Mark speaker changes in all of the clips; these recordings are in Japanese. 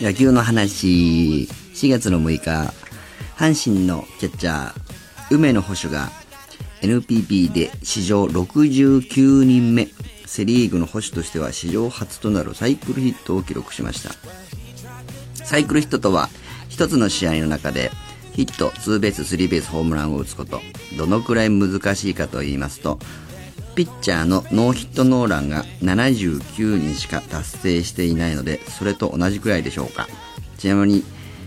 Speaker 1: 野球の話。4月の6日阪神のキャッチャー梅野捕手が NPB で史上69人目セ・リーグの捕手としては史上初となるサイクルヒットを記録しました。サイクルヒットとは一つの試合の中でヒット、ツーベース、スリーベース、ホームランを打つこと。どのくらい難しいかと言いますとピッチャーのノーヒットノーランが79人しか達成していないのでそれと同じくらいでしょうか。ちなみに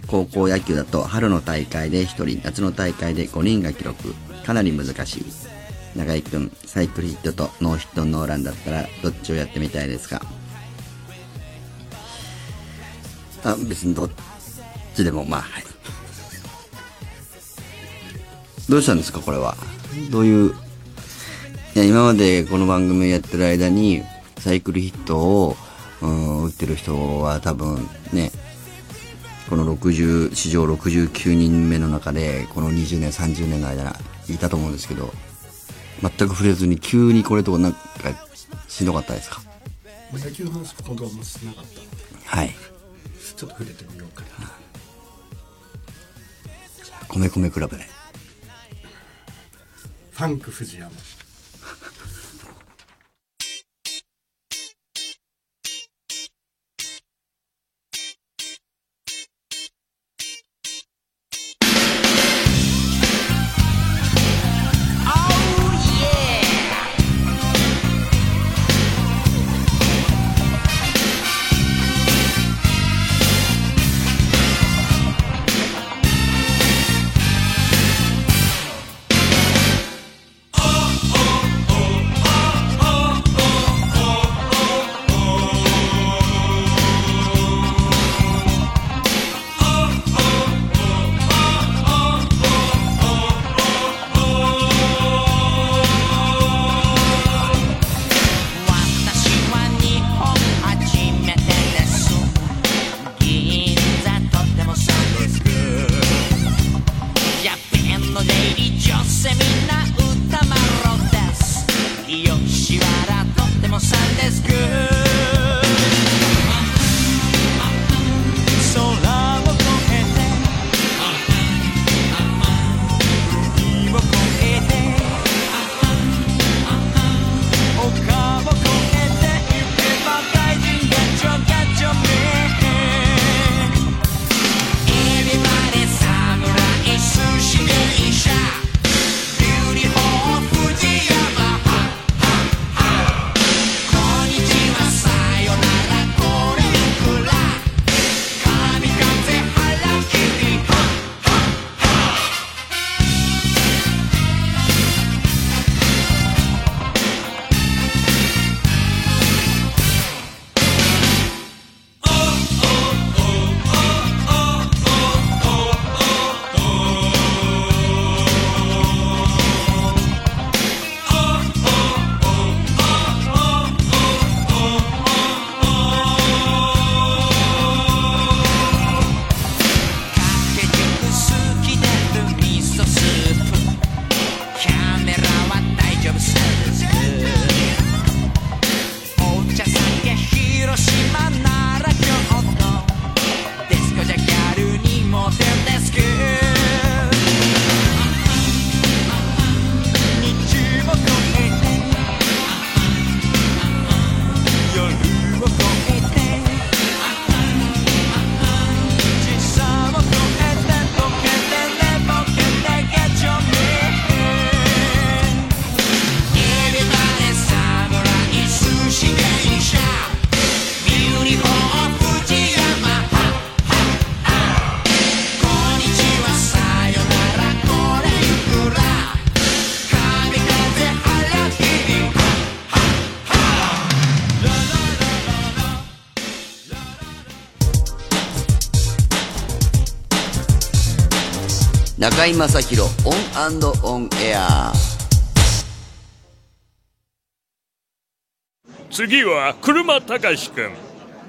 Speaker 1: 高校野球だと春の大会で1人夏の大会で5人が記録。かなり難しい。中居君サイクルヒットとノーヒットノーランだったらどっちをやってみたいですか？あ別にどっちでもまあはい。どうしたんですかこれは？どういう今までこの番組やってる間にサイクルヒットを、うん、打ってる人は多分ねこの60史上69人目の中でこの20年30年の間いたと思うんですけど全く触れずに急にこれとなんかしんどかったですか？
Speaker 2: まあ野球の話今度はもうしなかった
Speaker 1: はい。
Speaker 2: ちょっと触れてみようかな。
Speaker 1: 米米クラブで。
Speaker 2: ファンク藤山
Speaker 1: 中居正広 ON AND ON AIR。
Speaker 3: 次は車たかしくん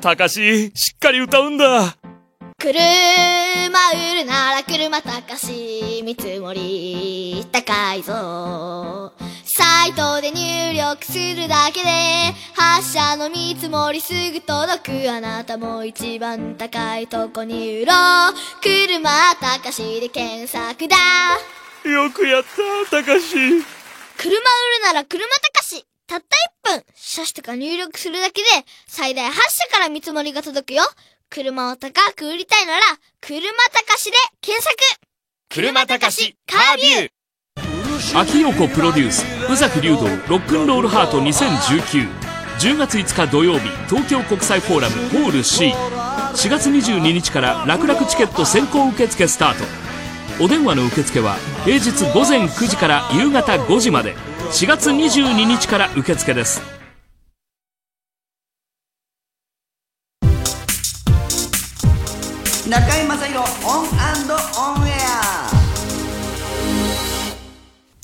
Speaker 3: たかししっかり歌うんだ。
Speaker 4: 車売るなら車高し見積もり高いぞサイトで入力するだけで8社の見積もりすぐ届く。あなたも一番高いとこに売ろう。車高しで検索だ。
Speaker 3: よくやったたかし。
Speaker 4: 車売るなら車高し。たった1分。車種とか入力するだけで最大8社から見積もりが届くよ。車を高く売りたいなら車高しで検索。
Speaker 3: 車たかしカービュー
Speaker 5: 秋陽子プロデュース宇崎竜道ロックンロールハート20190月5日土曜日東京国際フォーラムホール C4 月22日から楽々チケット先行受付スタート。お電話の受付は平日午前9時から夕方5時まで。4月22日から受付です。
Speaker 1: 中居正広 ON AND ON AIR。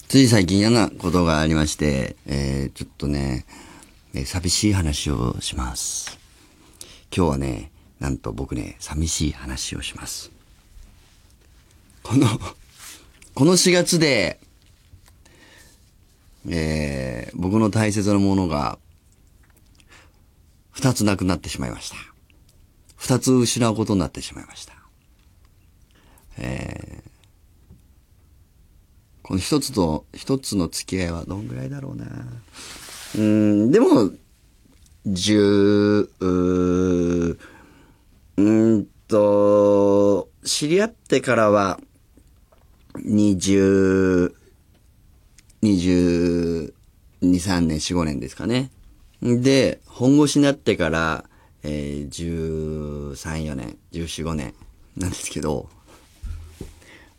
Speaker 1: つい最近嫌なことがありまして、えー、ちょっとね、えー寂しい話をします。今日はね、なんと僕ね、寂しい話をします。この、この4月で、えー、僕の大切なものが、二つなくなってしまいました。二つ失うことになってしまいました。えーこの一つと、一つの付き合いはどんぐらいだろうな。うん、でも、十、うんと、知り合ってからは、二十、二十二、三年、四五年ですかね。で、本腰になってから、えー、十三、四年、十四、五年なんですけど、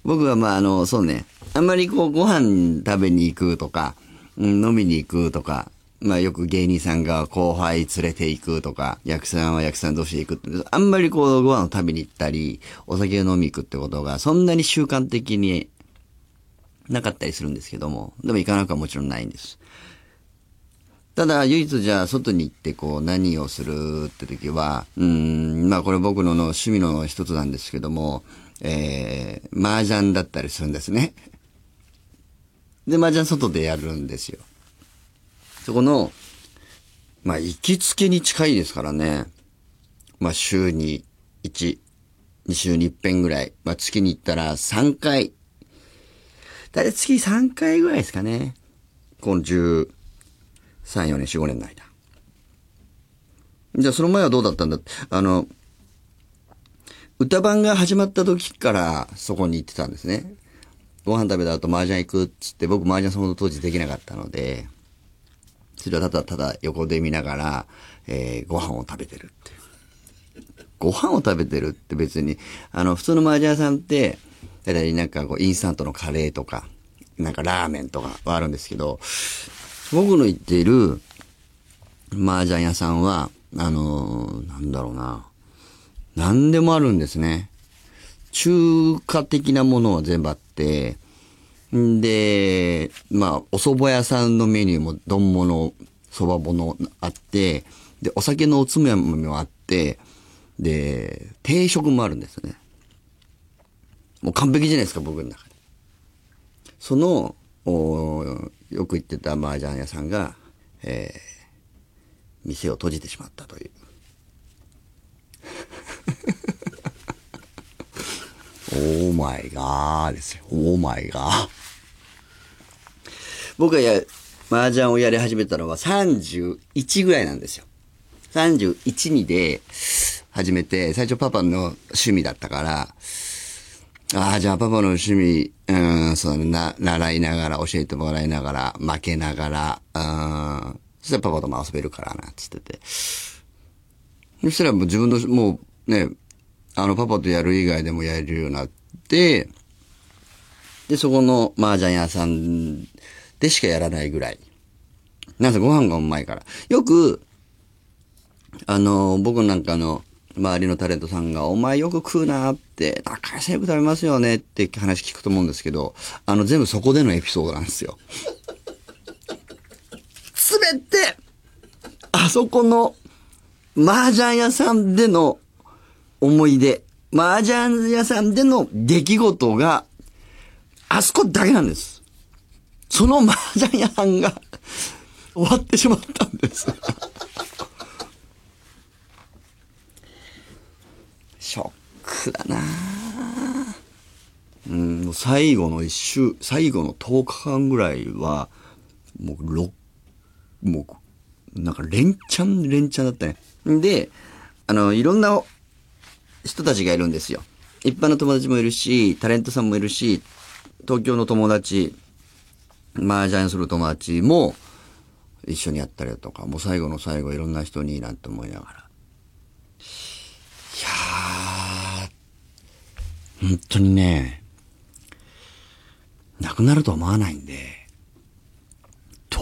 Speaker 1: 僕はまああの、そうね、あんまりこうご飯食べに行くとか、飲みに行くとか、まあよく芸人さんが後輩連れて行くとか、役者さんは役者さん同士で行くって、あんまりこうご飯を食べに行ったり、お酒を飲み行くってことがそんなに習慣的になかったりするんですけども、でも行かなくはもちろんないんです。ただ、唯一じゃあ、外に行ってこう、何をするって時は、うん、まあこれ僕のの趣味の一つなんですけども、えー、麻雀だったりするんですね。で、麻雀外でやるんですよ。そこの、まあ、行きつけに近いですからね。まあ、週に1、2週に1遍ぐらい。まあ、月に行ったら3回。だいたい月3回ぐらいですかね。この13、4年、4、5年の間。じゃあ、その前はどうだったんだあの、歌番が始まった時からそこに行ってたんですね。ご飯食べた後麻雀行くっつって、僕麻雀その当時できなかったので、それはただただ横で見ながら、えー、ご飯を食べてるっていう。ご飯を食べてるって別に、あの、普通の麻雀屋さんって、だいたいなんかこう、インスタントのカレーとか、なんかラーメンとかはあるんですけど、僕の行っている麻雀屋さんは、あのーなんだろうな、何でもあるんですね。中華的なものは全部あって、んで、まあ、お蕎麦屋さんのメニューも丼物、蕎麦物あって、で、お酒のおつまみもあって、で、定食もあるんですね。もう完璧じゃないですか、僕の中で。その、よく行ってた麻雀屋さんが、えー店を閉じてしまったという。オーマイガーですよ。オーマイガー。僕がや、麻雀をやり始めたのは31ぐらいなんですよ。31にで始めて、最初パパの趣味だったから、ああ、じゃあパパの趣味、うん、そうだねな、習いながら、教えてもらいながら、負けながら、うん、そしたらパパとも遊べるからな、つってて。そしたらもう自分の、もうね、あの、パパとやる以外でもやれるようになって、で、そこの麻雀屋さんでしかやらないぐらい。なんせご飯がうまいから。よく、あの、僕なんかの、周りのタレントさんが、お前よく食うなって、高いさんよく食べますよねって話聞くと思うんですけど、あの、全部そこでのエピソードなんですよ。すべて、あそこの、麻雀屋さんでの思い出、麻雀屋さんでの出来事が、あそこだけなんです。その麻雀屋さんが 終わってしまったんです。ショックだなうん、もう最後の一週、最後の10日間ぐらいは、もう、ろ、もう、なんか連チャン連チャンだったね。で、あの、いろんな人たちがいるんですよ。一般の友達もいるし、タレントさんもいるし、東京の友達、麻雀する友達も一緒にやったりだとか、もう最後の最後いろんな人になんて思いながら。いやー、本当にね、亡くなると思わないんで、ど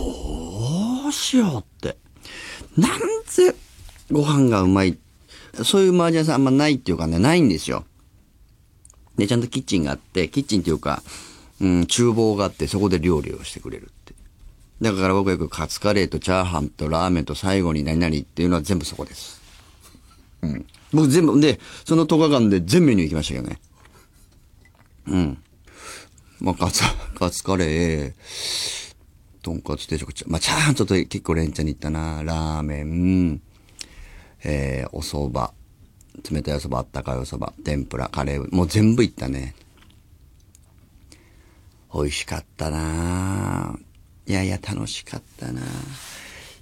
Speaker 1: うしようって。なんぜご飯がうまいって。そういう麻雀屋さんあんまないっていうかね、ないんですよ。で、ちゃんとキッチンがあって、キッチンっていうか、うん、厨房があって、そこで料理をしてくれるって。だから僕よくカツカレーとチャーハンとラーメンと最後に何々っていうのは全部そこです。うん。僕全部、で、その10日間で全メニュー行きましたけどね。うん。まあ、カツ、カツカレー、とんかつ定食、まあ、チャーハンちょっと結構連チャンに行ったな。ラーメン、えー、お蕎麦、冷たいお蕎麦、あったかいお蕎麦、天ぷら、カレー、もう全部行ったね。美味しかったな。いやいや、楽しかったな。い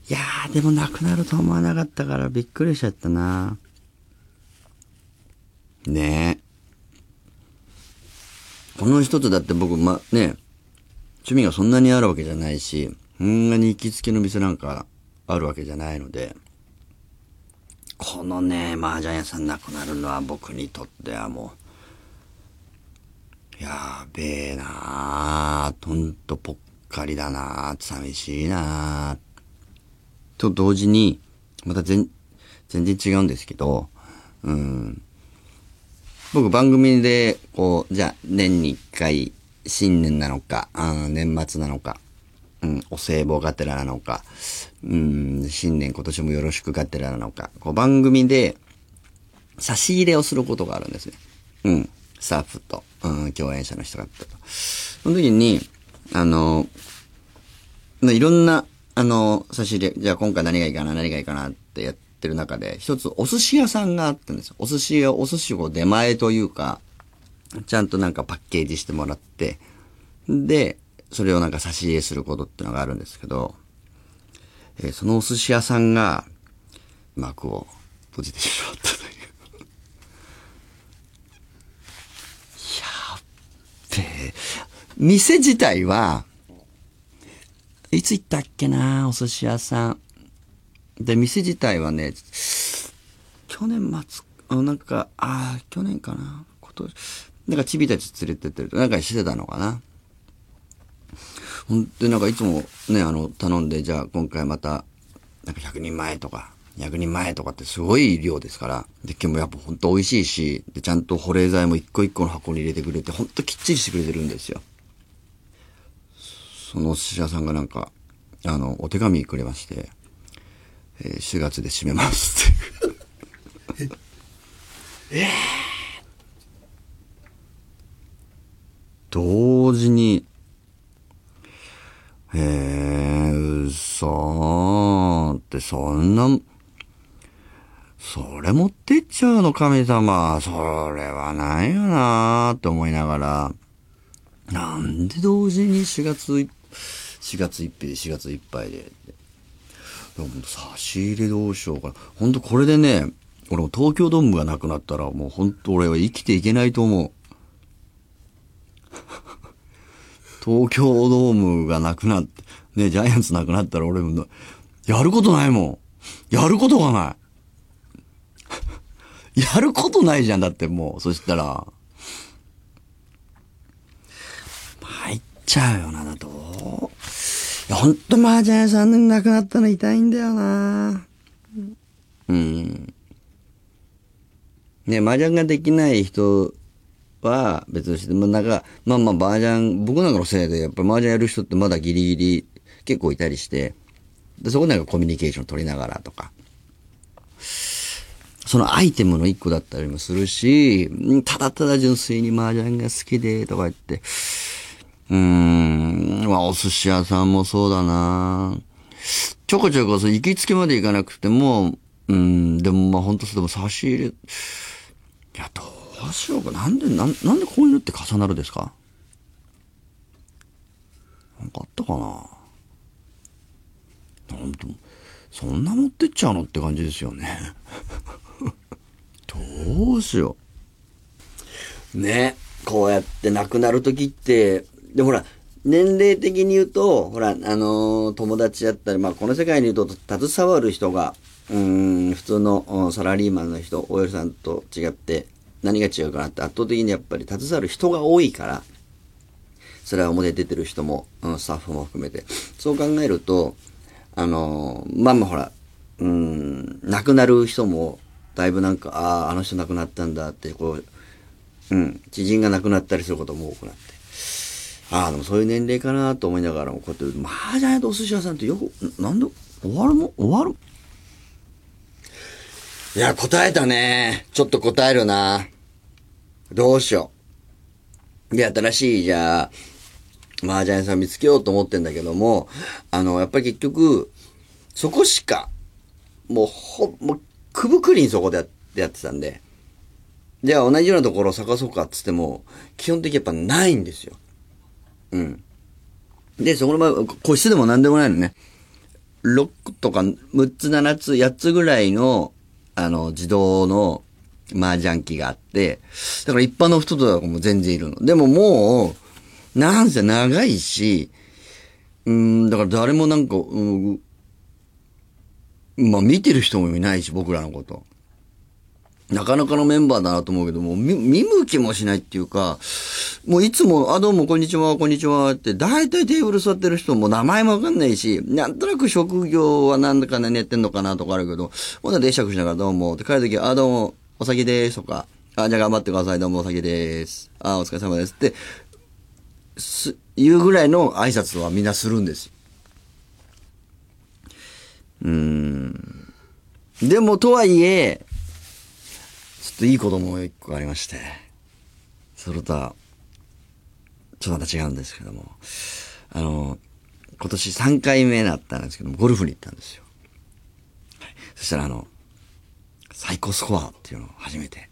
Speaker 1: やー、でもなくなると思わなかったからびっくりしちゃったな。ね。え。この一つだって僕、ま、ね、趣味がそんなにあるわけじゃないし、そんなに行きつけの店なんかあるわけじゃないので、このね、麻雀屋さんなくなるのは僕にとってはもう、やべえなぁ、ほんとぽっかりだなぁ、寂しいなぁ。と同時に、また全、全然違うんですけど、うん。僕番組で、こう、じゃあ年に一回、新年なのか、うん、年末なのか、うん、お歳暮がてらなのか、うん、新年今年もよろしくがてらなのか、こう番組で差し入れをすることがあるんですね。うん、スタッフと、うん、共演者の人がと。その時に、あの、いろんな、あの、差し入れ、じゃあ今回何がいいかな、何がいいかなってやってる中で、一つお寿司屋さんがあったんですよ。お寿司屋、お寿司を出前というか、ちゃんとなんかパッケージしてもらって、で、それをなんか差し入れすることってのがあるんですけど、えーそのお寿司屋さんが、幕を閉じてしまったという。やっべえ。店自体は、いつ行ったっけなお寿司屋さん。で、店自体はね、去年末、あなんか、ああ、去年かな今年、なんかチビたち連れてってると、なんかしてたのかなほんで、なんかいつもね、あの、頼んで、じゃあ今回また、なんか100人前とか、100人前とかってすごい量ですから、で、今日もやっぱほんと美味しいし、で、ちゃんと保冷剤も一個一個の箱に入れてくれて、ほんときっちりしてくれてるんですよ。そのお寿司屋さんがなんか、あの、お手紙くれまして、えー4月で閉めますっていう。同時に、えー、嘘ーって、そんな、それ持ってっちゃうの、神様。それはないよなーって思いながら、なんで同時に4月い、4月1日で4月いっぱいで。でも差し入れどうしようかな。ほんとこれでね、俺も東京ドームがなくなったらもうほんと俺は生きていけないと思う。東京ドームがなくなって、ね、ジャイアンツなくなったら俺も、やることないもん。やることがない。やることないじゃん、だってもう。そしたら、入っちゃうよな、だと。いや、ほんと麻雀屋さんなくなったの痛いんだよな。うん。ね、麻雀ができない人は別として、まあなんか、まあまあ麻雀、僕なんかのせいで、やっぱ麻雀やる人ってまだギリギリ結構いたりして、でそこなんかコミュニケーション取りながらとか、そのアイテムの一個だったりもするし、ただただ純粋に麻雀が好きでとか言って、うーん、まあお寿司屋さんもそうだな。ちょこちょこそ行きつけまで行かなくても、うん、でもまあ本当そうでも差し入れ、いや、どうしようか。なんで、なんなんでこういうのって重なるですか？なんかあったかな？なんと、そんな持ってっちゃうのって感じですよね。どうしよう。ね。こうやって亡くなる時って、でほら、年齢的に言うと、ほら、あのー友達だったり、まあ、この世界に言うと、携わる人が、うん、普通のサラリーマンの人、おやさんと違って、何が違うかなって、圧倒的にやっぱり携わる人が多いから、それは表出てる人も、うん、スタッフも含めて。そう考えると、あのーまあまあほら、うん、亡くなる人も、だいぶなんか、ああ、あの人亡くなったんだって、こう、うん、知人が亡くなったりすることも多くなって。ああ、でもそういう年齢かなと思いながらも、こうやって、麻雀屋とお寿司屋さんってよく、なんで、終わるの？終わる？いや、答えたね。ちょっと答えるな。どうしよう。で、新しい、じゃあ、麻雀屋さん見つけようと思ってんだけども、あの、やっぱり結局、そこしか、もう、ほ、もう、くぶくりにそこでやってたんで、じゃあ同じようなところを探そうかっつっても、基本的にやっぱないんですよ。うん。で、そこの場合、個室でも何でもないのね。6とか6つ、7つ、8つぐらいの、あの、自動の麻雀機があって、だから一般の人とかも全然いるの。でももう、なんせ長いし、うん、だから誰もなんか、うん、まあ見てる人もいないし、僕らのこと。なかなかのメンバーだなと思うけども、見見向きもしないっていうか、もういつも、あ、どうも、こんにちは、こんにちはって、大体テーブル座ってる人も名前もわかんないし、なんとなく職業はなんだかね、寝てんのかなとかあるけど、ほんなら会釈しながらどうも、って帰るとき、あ、どうも、お酒でーすとか、あ、じゃあ頑張ってください、どうもお酒でーす。あ、お疲れ様ですって、す、言うぐらいの挨拶はみんなするんです。うーん。でも、とはいえ、ちょっといいことも一個ありまして、それとは、ちょっとまた違うんですけども、あの、今年3回目だったんですけども、ゴルフに行ったんですよ。はい、そしたらあの、最高スコアっていうのを初めて。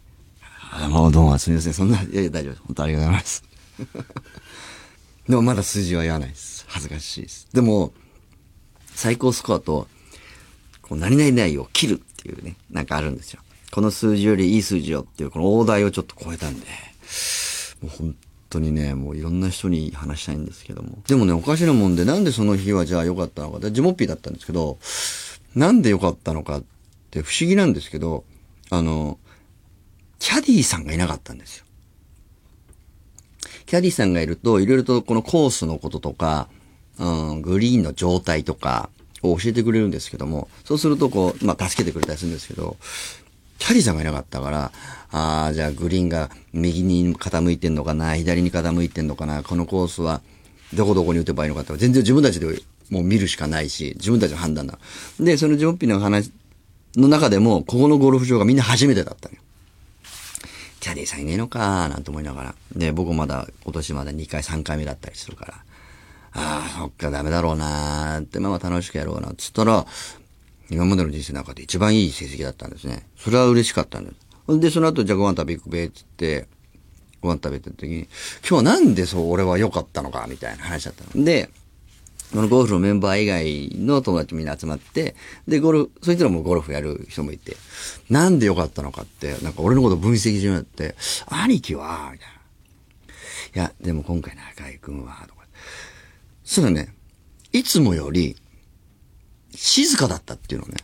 Speaker 1: あもうどうもすみません。そんな、いやいや大丈夫です。本当ありがとうございます。でもまだ数字は言わないです。恥ずかしいです。でも、最高スコアと、こう何々々を切るっていうね、なんかあるんですよ。この数字よりいい数字よっていう、この大台をちょっと超えたんで、もう本当にね、もういろんな人に話したいんですけども。でもね、おかしなもんで、なんでその日はじゃあ良かったのか。ジモッピーだったんですけど、なんで良かったのかって不思議なんですけど、あの、キャディーさんがいなかったんですよ。キャディーさんがいると、いろいろとこのコースのこととか、うん、グリーンの状態とかを教えてくれるんですけども、そうするとこう、まあ、助けてくれたりするんですけど、キャディーさんがいなかったから、ああ、じゃあグリーンが右に傾いてんのかな、左に傾いてんのかな、このコースはどこどこに打てばいいのかって、全然自分たちでもう見るしかないし、自分たちの判断だ。で、そのジョッピーの話の中でも、ここのゴルフ場がみんな初めてだったのよ。キャディーさんいねえのかなんて思いながら。で、僕まだ今年まだ2回3回目だったりするから。ああ、そっか、ダメだろうなーって、まあまあ楽しくやろうな、つったら、今までの人生の中で一番いい成績だったんですね。それは嬉しかったんです。で、その後、じゃあご飯食べ行くべ、つって、ご飯食べてる時に、今日はなんでそう俺は良かったのか、みたいな話だったの。で、このゴルフのメンバー以外の友達みんな集まって、で、ゴルフ、そいつらもゴルフやる人もいて、なんで良かったのかって、なんか俺のこと分析しようって、兄貴は、みたいな。いや、でも今回の赤井くんは、とか。そしたらね、いつもより、静かだったっていうのね。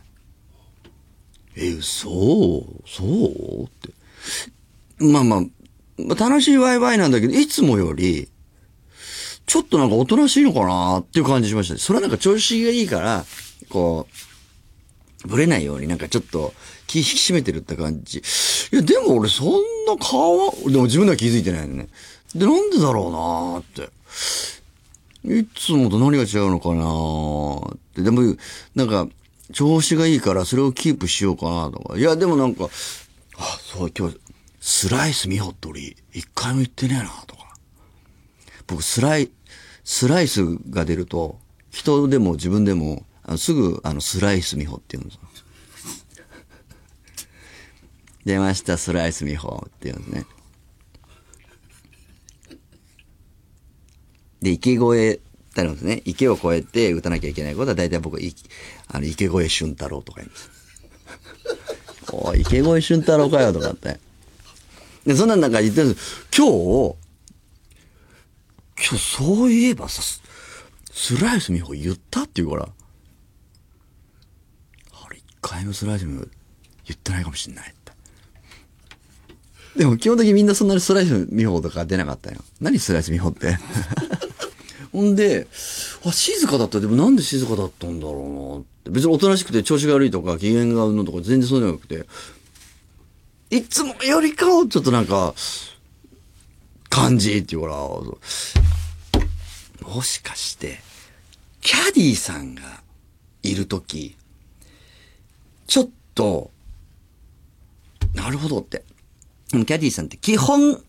Speaker 1: え、嘘そうって。まあ、まあ楽しいワイワイなんだけど、いつもより、ちょっとなんかおとなしいのかなっていう感じしました。それはなんか調子がいいから、こう、ぶれないようになんかちょっと気引き締めてるって感じ。いや、でも俺そんな顔は、でも自分では気づいてないのね。で、なんでだろうなーって。いつもと何が違うのかなーって。でも、なんか、調子がいいからそれをキープしようかなとか。いや、でもなんか、あ、そう、今日、スライス見ほっとり、一回も言ってねえなとか。僕、スライ、スライスが出ると、人でも自分でも、あのすぐ、あの、スライスミホって言うんですよ。出ました、スライスミホって言うんですね。で、池越えってあるんですね。池を越えて打たなきゃいけないことは大体僕、いあの、池越え俊太郎とか言うんです。おい、池越え俊太郎かよとかって。で、そんなんなんか言ってるんです今日、今日そういえばさ、スライスミホ言った？って言うから、あれ、一回もスライスミホ言ってないかもしんないって。でも基本的にみんなそんなにスライスミホとか出なかったよ。何スライスミホって？ほんで、あ、静かだった。でもなんで静かだったんだろうなって。別におとなしくて調子が悪いとか、機嫌がうのとか全然そうじゃなくて、いつもよりかはちょっとなんか、感じって言うから、もしかして、キャディーさんがいるとき、ちょっと、なるほどって。キャディーさんって基本、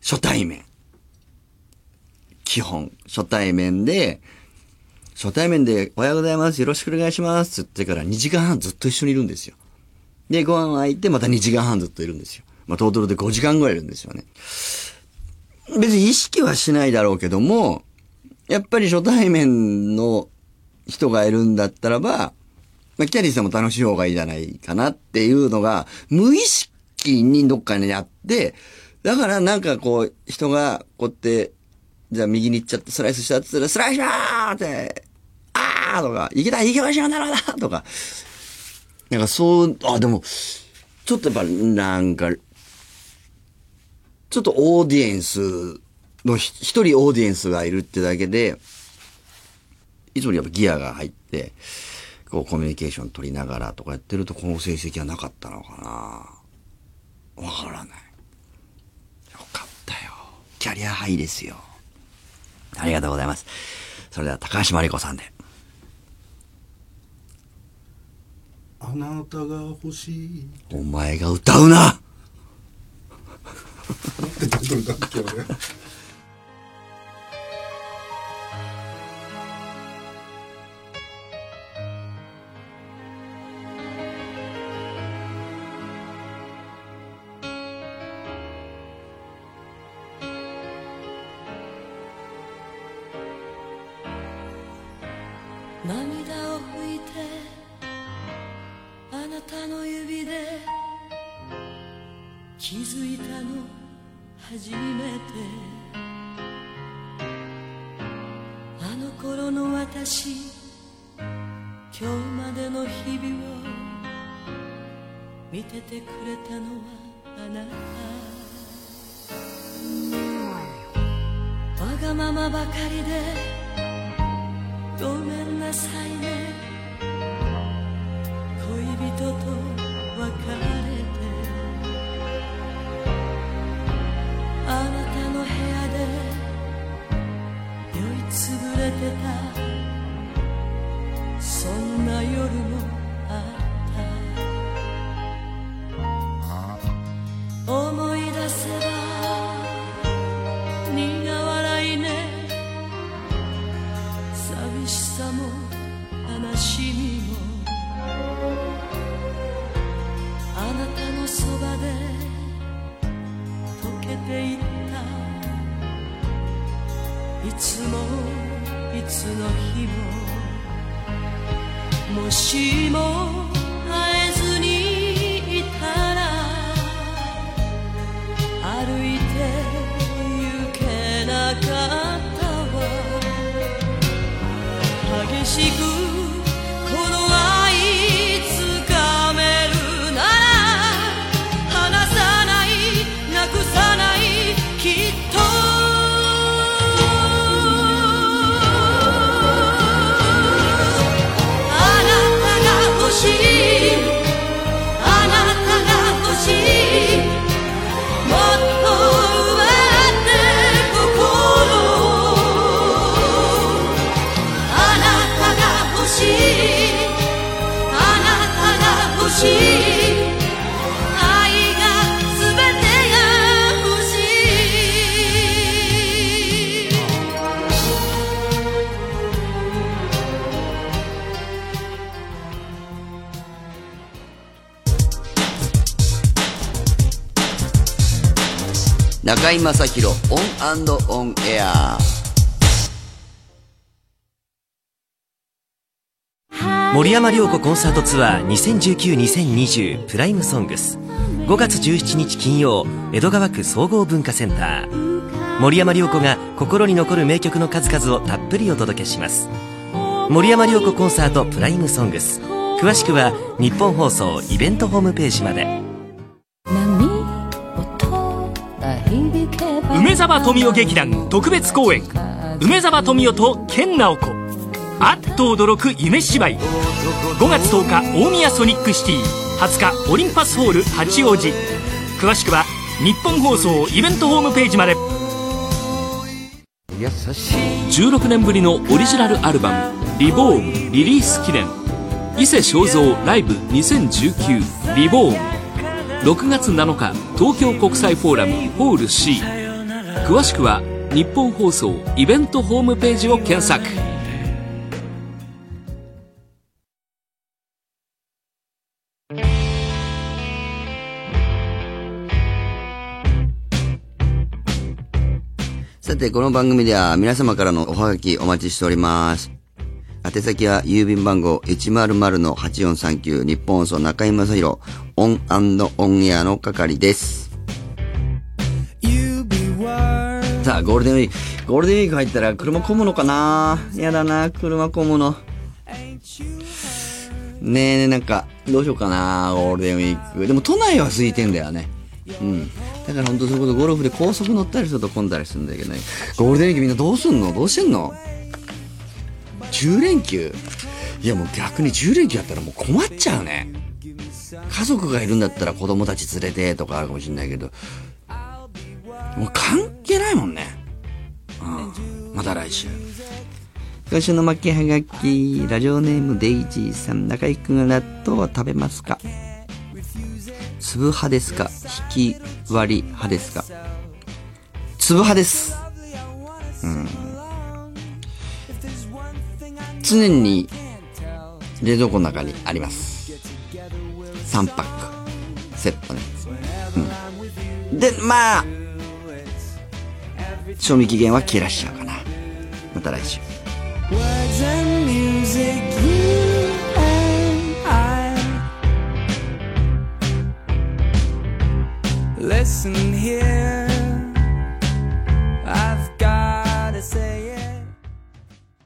Speaker 1: 初対面。基本、初対面で、初対面で、おはようございます、よろしくお願いします、って言ってから2時間半ずっと一緒にいるんですよ。で、ご飯空いてまた2時間半ずっといるんですよ。まあ、トータルで5時間ぐらいいるんですよね。別に意識はしないだろうけども、やっぱり初対面の人がいるんだったらば、まあ、キャディさんも楽しい方がいいじゃないかなっていうのが、無意識にどっかにあって、だからなんかこう、人がこうやって、じゃあ右に行っちゃってスライスしたって言ったら、スライスだーって、あーとか、行けた行けましょうなるほどとか、なんかそう、あ、でも、ちょっとやっぱ、なんか、ちょっとオーディエンスのひ一人オーディエンスがいるってだけで、いつもやっぱギアが入って、こうコミュニケーション取りながらとかやってるとこの成績はなかったのかなわからない。よかったよ。キャリアハイですよ。ありがとうございます。それでは高橋真理子さんで。
Speaker 2: あなたが欲しい
Speaker 1: お前が歌うな
Speaker 2: タイトルだっけ俺
Speaker 6: 涙を拭いてあなたの指で気づいたの初めて。あの頃の私今日までの日々を見ててくれたのはあなた。わがままばかりでごめんなさいね。恋人と別れ
Speaker 1: 中居正広 ON AND ON AIR。
Speaker 7: 森山良子コンサートツアー2019-2020 Prime Songs。5月17日金曜江戸川区総合文化センター。森山良子が心に残る名曲の数々をたっぷりお届けします。森山良子コンサート Prime Songs。詳しくはニッポン放送イベントホームページまで。
Speaker 5: 沢富美男劇団特別公演。梅沢富美男と健直子。あっと驚く夢芝居。5月10日大宮ソニックシティ。20日オリンパスホール八王子。詳しくは日本放送イベントホームページまで。16年ぶりのオリジナルアルバム「リボーン」リリース記念。伊勢正蔵ライブ2019リボーン。6月7日東京国際フォーラムホール C 詳しくは日本放送イベントホームページを検索
Speaker 1: さて、この番組では皆様からのおはがきお待ちしております。宛先は郵便番号100-8439日本放送中井正広オンオンエアの係です。さ、ゴールデンウィーク。ゴールデンウィーク入ったら車混むのかな？やだな、車混むの。ねえね、なんか、どうしようかな、ゴールデンウィーク。でも都内は空いてんだよね。うん。だから本当そういうことゴルフで高速乗ったりすると混んだりするんだけどね。ゴールデンウィークみんなどうすんの？どうしてんの ?10 連休？いやもう逆に10連休やったらもう困っちゃうね。家族がいるんだったら子供たち連れてとかあるかもしれないけど、もう関係ないもんね。うん。また来週。今週の負けはがき、ラジオネームデイジーさん、中井くんは納豆は食べますか？粒派ですか？引き割り派ですか？粒派です。うん。常に冷蔵庫の中にあります。3パック。セットね。うん。で、まあ、賞味期限は切らしちゃうかな。また来週。
Speaker 6: Listen here, I've gotta say.